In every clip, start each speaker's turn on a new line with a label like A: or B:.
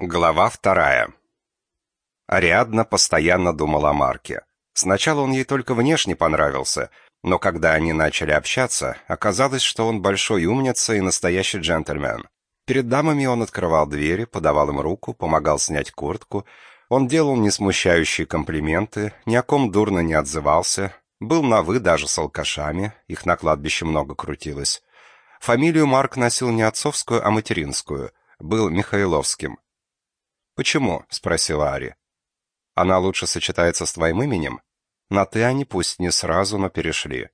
A: Глава вторая. Ариадна постоянно думала о Марке. Сначала он ей только внешне понравился, но когда они начали общаться, оказалось, что он большой умница и настоящий джентльмен. Перед дамами он открывал двери, подавал им руку, помогал снять куртку. Он делал несмущающие комплименты, ни о ком дурно не отзывался, был на «вы» даже с алкашами, их на кладбище много крутилось. Фамилию Марк носил не отцовскую, а материнскую, был Михайловским. «Почему?» — спросила Ари. «Она лучше сочетается с твоим именем?» На «ты» они пусть не сразу, но перешли.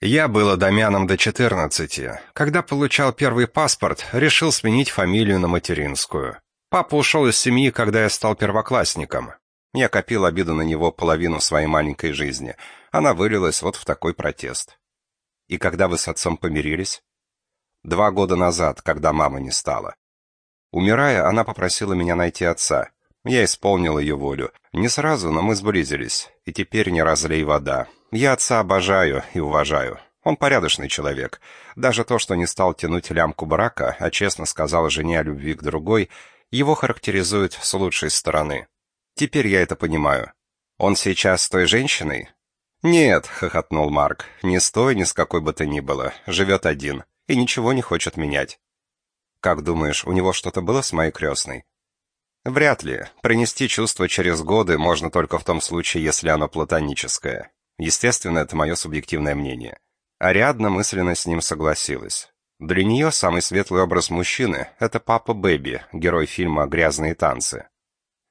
A: Я был адамяном до 14. Когда получал первый паспорт, решил сменить фамилию на материнскую. Папа ушел из семьи, когда я стал первоклассником. Я копил обиду на него половину своей маленькой жизни. Она вылилась вот в такой протест. И когда вы с отцом помирились? Два года назад, когда мама не стала. Умирая, она попросила меня найти отца. Я исполнил ее волю. Не сразу, но мы сблизились. И теперь не разлей вода. Я отца обожаю и уважаю. Он порядочный человек. Даже то, что не стал тянуть лямку брака, а честно сказал жене о любви к другой, его характеризует с лучшей стороны. Теперь я это понимаю. Он сейчас с той женщиной? Нет, хохотнул Марк. Не с той, ни с какой бы то ни было. Живет один. И ничего не хочет менять. Как думаешь, у него что-то было с моей крестной? Вряд ли. Принести чувство через годы можно только в том случае, если оно платоническое. Естественно, это мое субъективное мнение. Ариадна мысленно с ним согласилась. Для нее самый светлый образ мужчины — это папа Бэби, герой фильма «Грязные танцы».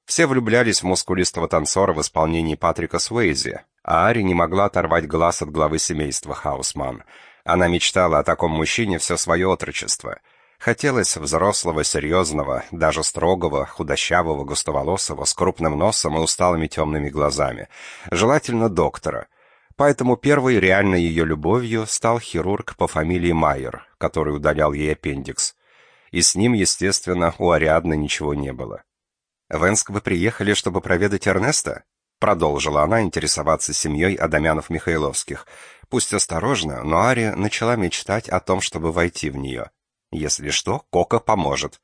A: Все влюблялись в мускулистого танцора в исполнении Патрика Суэйзи, а Ари не могла оторвать глаз от главы семейства Хаусман. Она мечтала о таком мужчине все свое отрочество — Хотелось взрослого, серьезного, даже строгого, худощавого, густоволосого, с крупным носом и усталыми темными глазами. Желательно доктора. Поэтому первой реальной ее любовью стал хирург по фамилии Майер, который удалял ей аппендикс. И с ним, естественно, у Ариадны ничего не было. «В Энск вы приехали, чтобы проведать Эрнеста?» Продолжила она интересоваться семьей Адамянов-Михайловских. Пусть осторожно, но Ари начала мечтать о том, чтобы войти в нее. Если что, Кока поможет.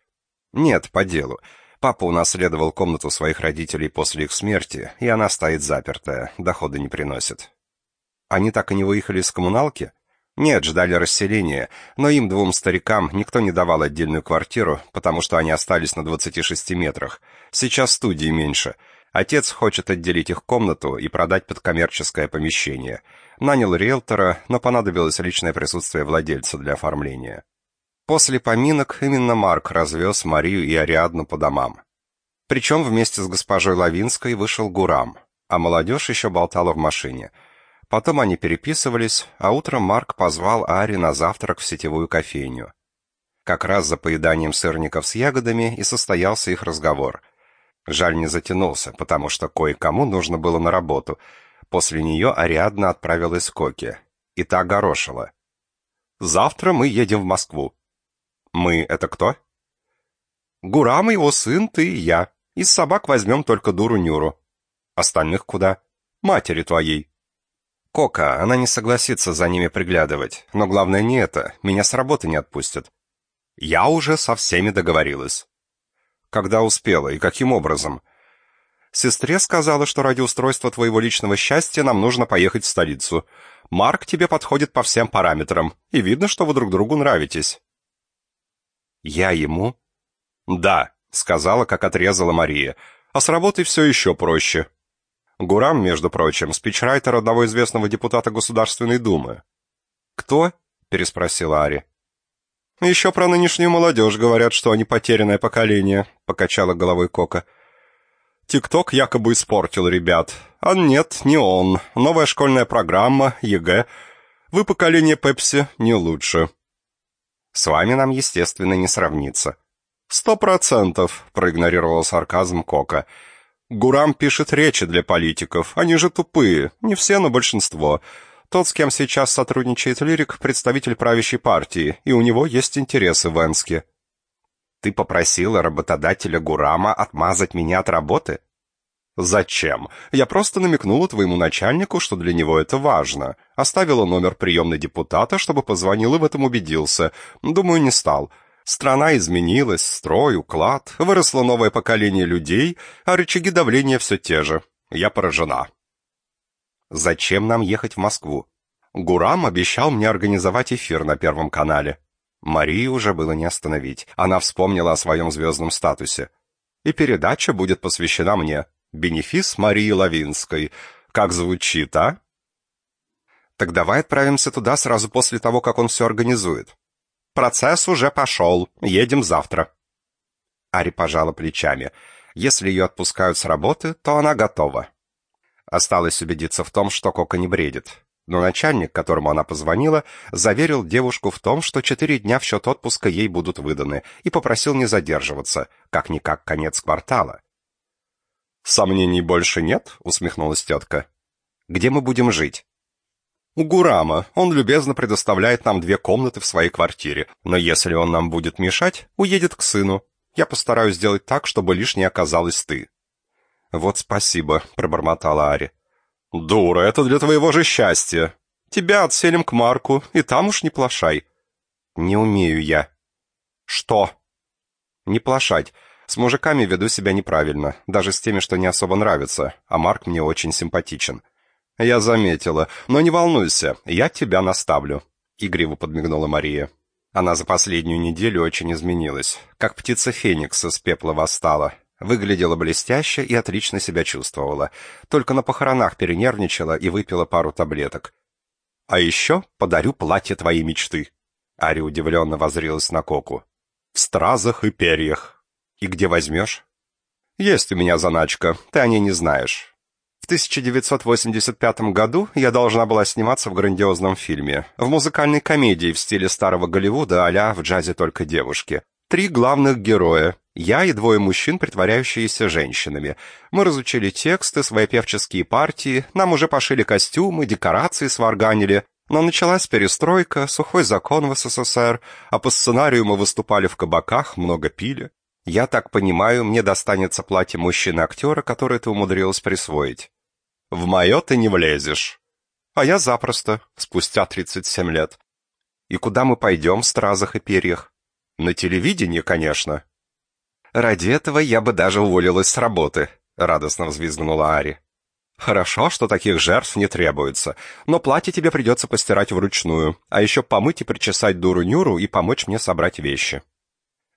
A: Нет, по делу. Папа унаследовал комнату своих родителей после их смерти, и она стоит запертая, дохода не приносит. Они так и не выехали из коммуналки? Нет, ждали расселения, но им, двум старикам, никто не давал отдельную квартиру, потому что они остались на 26 метрах. Сейчас студии меньше. Отец хочет отделить их комнату и продать под коммерческое помещение. Нанял риэлтора, но понадобилось личное присутствие владельца для оформления. После поминок именно Марк развез Марию и Ариадну по домам. Причем вместе с госпожой Лавинской вышел Гурам, а молодежь еще болтала в машине. Потом они переписывались, а утром Марк позвал Ари на завтрак в сетевую кофейню. Как раз за поеданием сырников с ягодами и состоялся их разговор. Жаль не затянулся, потому что кое-кому нужно было на работу. После нее Ариадна отправилась к Коке. И та горошила. «Завтра мы едем в Москву. «Мы — это кто?» «Гурам, его сын, ты и я. Из собак возьмем только дуру-нюру. Остальных куда? Матери твоей». «Кока, она не согласится за ними приглядывать. Но главное не это. Меня с работы не отпустят». «Я уже со всеми договорилась». «Когда успела и каким образом?» «Сестре сказала, что ради устройства твоего личного счастья нам нужно поехать в столицу. Марк тебе подходит по всем параметрам, и видно, что вы друг другу нравитесь». «Я ему?» «Да», — сказала, как отрезала Мария. «А с работой все еще проще». Гурам, между прочим, спичрайтер одного известного депутата Государственной Думы. «Кто?» — переспросила Ари. «Еще про нынешнюю молодежь говорят, что они потерянное поколение», — покачала головой Кока. «TikTok якобы испортил ребят. А нет, не он. Новая школьная программа, ЕГЭ. Вы поколение Пепси не лучше». С вами нам, естественно, не сравнится». «Сто процентов», — проигнорировал сарказм Кока. «Гурам пишет речи для политиков. Они же тупые. Не все, но большинство. Тот, с кем сейчас сотрудничает Лирик, представитель правящей партии, и у него есть интересы в Энске». «Ты попросила работодателя Гурама отмазать меня от работы?» «Зачем? Я просто намекнула твоему начальнику, что для него это важно. Оставила номер приемной депутата, чтобы позвонил и в этом убедился. Думаю, не стал. Страна изменилась, строй, уклад, выросло новое поколение людей, а рычаги давления все те же. Я поражена. Зачем нам ехать в Москву? Гурам обещал мне организовать эфир на Первом канале. Марии уже было не остановить. Она вспомнила о своем звездном статусе. И передача будет посвящена мне. Бенефис Марии Лавинской. Как звучит, а? Так давай отправимся туда сразу после того, как он все организует. Процесс уже пошел. Едем завтра». Ари пожала плечами. Если ее отпускают с работы, то она готова. Осталось убедиться в том, что Кока не бредит. Но начальник, которому она позвонила, заверил девушку в том, что четыре дня в счет отпуска ей будут выданы, и попросил не задерживаться, как-никак конец квартала. «Сомнений больше нет?» — усмехнулась тетка. «Где мы будем жить?» У Гурама. Он любезно предоставляет нам две комнаты в своей квартире. Но если он нам будет мешать, уедет к сыну. Я постараюсь сделать так, чтобы лишней оказалась ты». «Вот спасибо», — пробормотала Ари. «Дура, это для твоего же счастья. Тебя отселим к Марку, и там уж не плашай». «Не умею я». «Что?» «Не плашать. С мужиками веду себя неправильно, даже с теми, что не особо нравятся, а Марк мне очень симпатичен». «Я заметила. Но не волнуйся, я тебя наставлю», — игриво подмигнула Мария. Она за последнюю неделю очень изменилась. Как птица Феникса с пепла восстала. Выглядела блестяще и отлично себя чувствовала. Только на похоронах перенервничала и выпила пару таблеток. «А еще подарю платье твоей мечты». Ари удивленно возрилась на Коку. «В стразах и перьях. И где возьмешь?» «Есть у меня заначка, ты о ней не знаешь. В 1985 году я должна была сниматься в грандиозном фильме, в музыкальной комедии в стиле старого Голливуда а «В джазе только девушки». Три главных героя. Я и двое мужчин, притворяющиеся женщинами. Мы разучили тексты, свои певческие партии, нам уже пошили костюмы, декорации сварганили. Но началась перестройка, сухой закон в СССР, а по сценарию мы выступали в кабаках, много пили. Я так понимаю, мне достанется платье мужчины-актера, которое ты умудрилась присвоить. В мое ты не влезешь. А я запросто, спустя 37 лет. И куда мы пойдем в стразах и перьях? На телевидении, конечно. Ради этого я бы даже уволилась с работы, радостно взвизгнула Ари. Хорошо, что таких жертв не требуется, но платье тебе придется постирать вручную, а еще помыть и причесать дуру-нюру и помочь мне собрать вещи.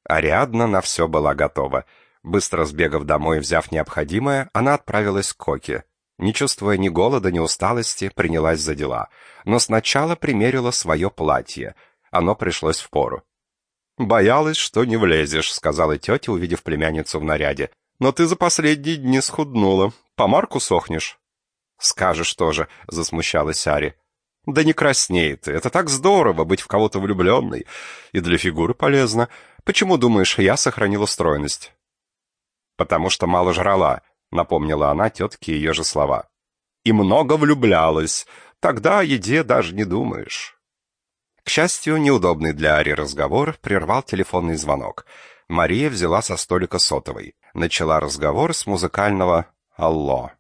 A: Ариадна на все была готова. Быстро сбегав домой и взяв необходимое, она отправилась к Коке. Не чувствуя ни голода, ни усталости, принялась за дела. Но сначала примерила свое платье. Оно пришлось в пору. «Боялась, что не влезешь», — сказала тетя, увидев племянницу в наряде. «Но ты за последние дни схуднула. По марку сохнешь». «Скажешь тоже», — засмущалась Ари. «Да не красней ты. Это так здорово, быть в кого-то влюбленной. И для фигуры полезно. Почему, думаешь, я сохранила стройность?» «Потому что мало жрала», — напомнила она тетке ее же слова. «И много влюблялась. Тогда о еде даже не думаешь». К счастью, неудобный для Ари разговор прервал телефонный звонок. Мария взяла со столика сотовой. Начала разговор с музыкального «Алло».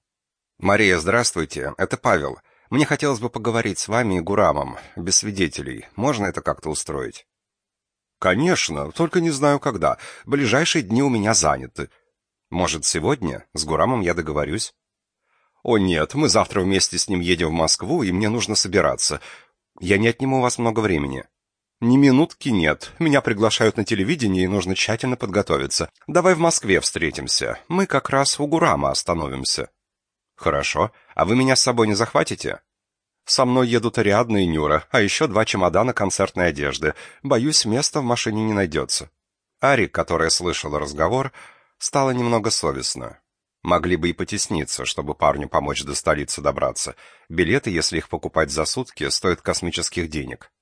A: «Мария, здравствуйте. Это Павел. Мне хотелось бы поговорить с вами и Гурамом, без свидетелей. Можно это как-то устроить?» «Конечно, только не знаю когда. Ближайшие дни у меня заняты. Может, сегодня? С Гурамом я договорюсь. О нет, мы завтра вместе с ним едем в Москву, и мне нужно собираться. Я не отниму у вас много времени. Ни минутки нет. Меня приглашают на телевидение, и нужно тщательно подготовиться. Давай в Москве встретимся. Мы как раз у Гурама остановимся. Хорошо. А вы меня с собой не захватите? Со мной едут Ариадна и Нюра, а еще два чемодана концертной одежды. Боюсь, места в машине не найдется. Ари, которая слышала разговор, Стало немного совестно. Могли бы и потесниться, чтобы парню помочь до столицы добраться. Билеты, если их покупать за сутки, стоят космических денег.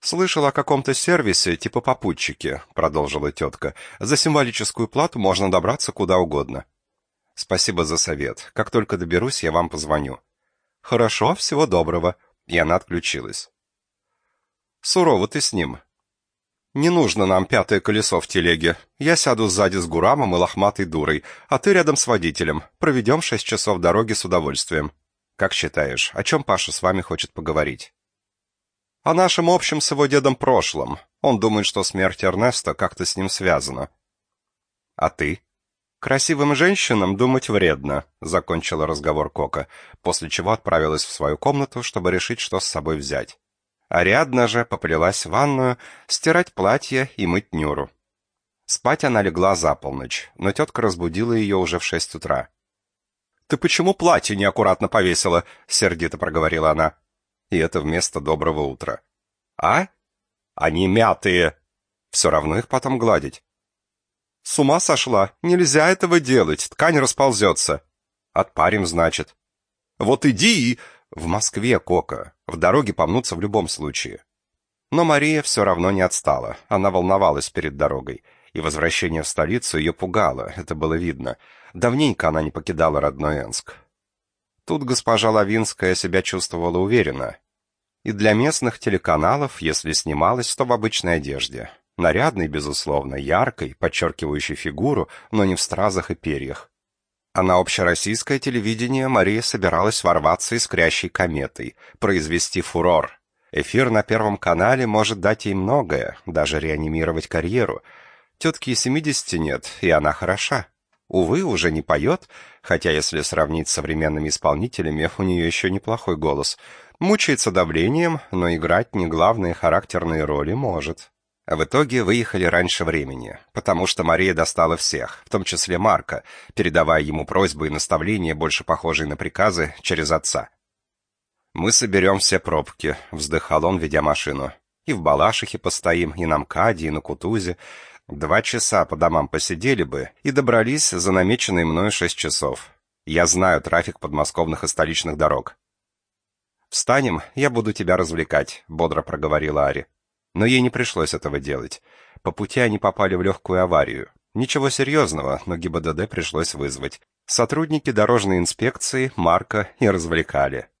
A: «Слышал о каком-то сервисе, типа попутчики», — продолжила тетка. «За символическую плату можно добраться куда угодно». «Спасибо за совет. Как только доберусь, я вам позвоню». «Хорошо, всего доброго». И она отключилась. «Сурово ты с ним», «Не нужно нам пятое колесо в телеге. Я сяду сзади с Гурамом и лохматой дурой, а ты рядом с водителем. Проведем шесть часов дороги с удовольствием. Как считаешь, о чем Паша с вами хочет поговорить?» «О нашем общем с его дедом прошлом. Он думает, что смерть Эрнеста как-то с ним связана. А ты? Красивым женщинам думать вредно, закончила разговор Кока, после чего отправилась в свою комнату, чтобы решить, что с собой взять. Ариадна же поплелась в ванную стирать платье и мыть Нюру. Спать она легла за полночь, но тетка разбудила ее уже в шесть утра. «Ты почему платье неаккуратно повесила?» — сердито проговорила она. И это вместо доброго утра. «А? Они мятые. Все равно их потом гладить». «С ума сошла? Нельзя этого делать, ткань расползется». «Отпарим, значит». «Вот иди и...» «В Москве, Кока. В дороге помнутся в любом случае». Но Мария все равно не отстала. Она волновалась перед дорогой и возвращение в столицу ее пугало, это было видно. Давненько она не покидала родной Энск. Тут госпожа Лавинская себя чувствовала уверенно. И для местных телеканалов, если снималась, то в обычной одежде. Нарядной, безусловно, яркой, подчеркивающей фигуру, но не в стразах и перьях. А на общероссийское телевидение Мария собиралась ворваться искрящей кометой, произвести фурор. Эфир на Первом канале может дать ей многое, даже реанимировать карьеру — Тетки и семидесяти нет, и она хороша. Увы, уже не поет, хотя если сравнить с современными исполнителями, у нее еще неплохой голос. Мучается давлением, но играть не главные характерные роли может. А в итоге выехали раньше времени, потому что Мария достала всех, в том числе Марка, передавая ему просьбы и наставления, больше похожие на приказы, через отца. «Мы соберем все пробки», — вздыхал он, ведя машину. «И в Балашихе постоим, и на МКАДе, и на Кутузе. Два часа по домам посидели бы и добрались за намеченные мною шесть часов. Я знаю трафик подмосковных и столичных дорог. «Встанем, я буду тебя развлекать», — бодро проговорила Ари. Но ей не пришлось этого делать. По пути они попали в легкую аварию. Ничего серьезного, но ГИБДД пришлось вызвать. Сотрудники дорожной инспекции Марка и развлекали.